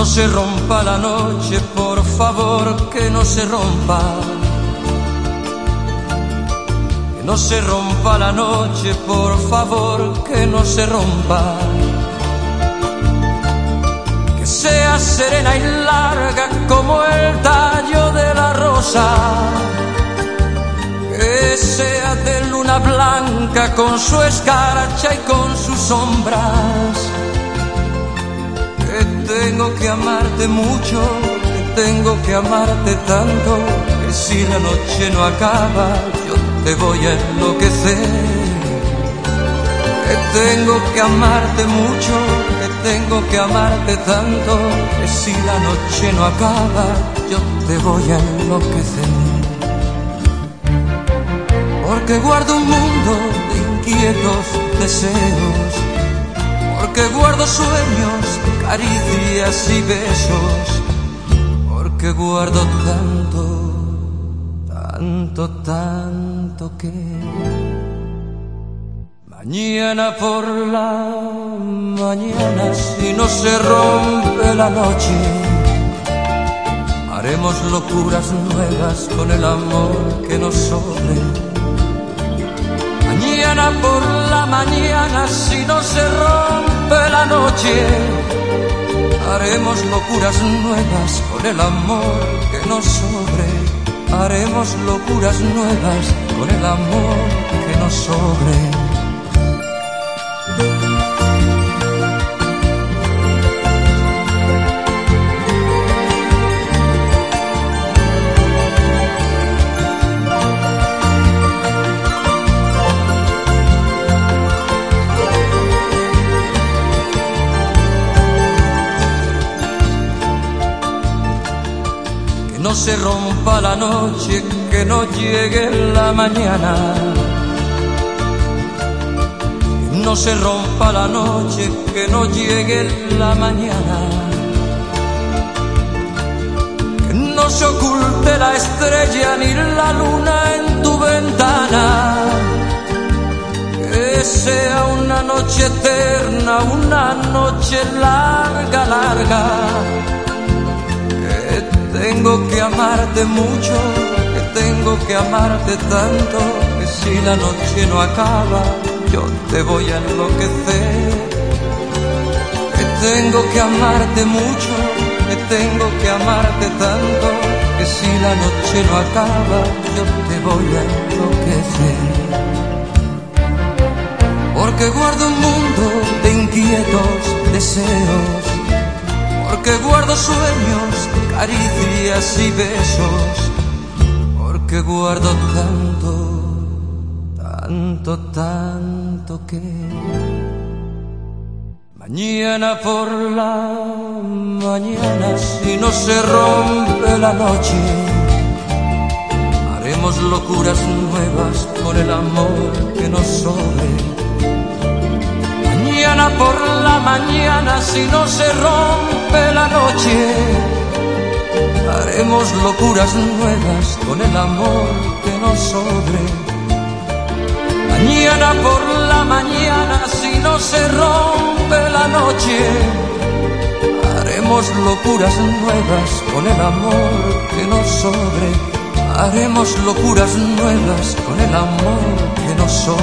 no se rompa la noche, por favor, que no se rompa. Que no se rompa la noche, por favor, que no se rompa. Que sea serena y larga como el tallo de la rosa. Que sea de luna blanca con su escarcha y con sus sombras tengo que amarte mucho, que tengo que amarte tanto, que si la noche no acaba, yo te voy a enloquecer. Que tengo que amarte mucho, que tengo que amarte tanto, que si la noche no acaba, yo te voy a enloquecer. Porque guardo un mundo de inquietos deseos, porque guardo sueños caricias y besos, porque guardo tanto, tanto, tanto que mañana por la mañana, si no se rompe la noche, haremos locuras nuevas con el amor que nos sobre. Mañana por la mañana, si no se rompe la noche, Haremos locuras nuevas con el amor que nos sobre. Haremos locuras nuevas con el amor que nos sobre. No se rompa la noche, que no llegue la mañana. No se rompa la noche, que no llegue la mañana. Que no se oculte la estrella ni la luna en tu ventana. Que sea una noche eterna, una noche larga, larga tengo que amarte mucho, que tengo que amarte tanto, que si la noche no acaba, yo te voy a enloquecer. Que tengo que amarte mucho, que tengo que amarte tanto, que si la noche no acaba, yo te voy a enloquecer. Porque guardo un mundo de inquietos deseos, porque guardo sueños caricias y besos, porque guardo tanto, tanto, tanto que mañana por la mañana, si no se rompe la noche, haremos locuras nuevas por el amor que nos sobre. Mañana por la mañana, si no se rompe noche, haremos locuras nuevas con el amor que nos sobre. Mañana por la mañana, si no se rompe la noche, haremos locuras nuevas con el amor que nos sobre. Haremos locuras nuevas con el amor que nos sobre.